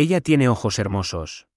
Ella tiene ojos hermosos.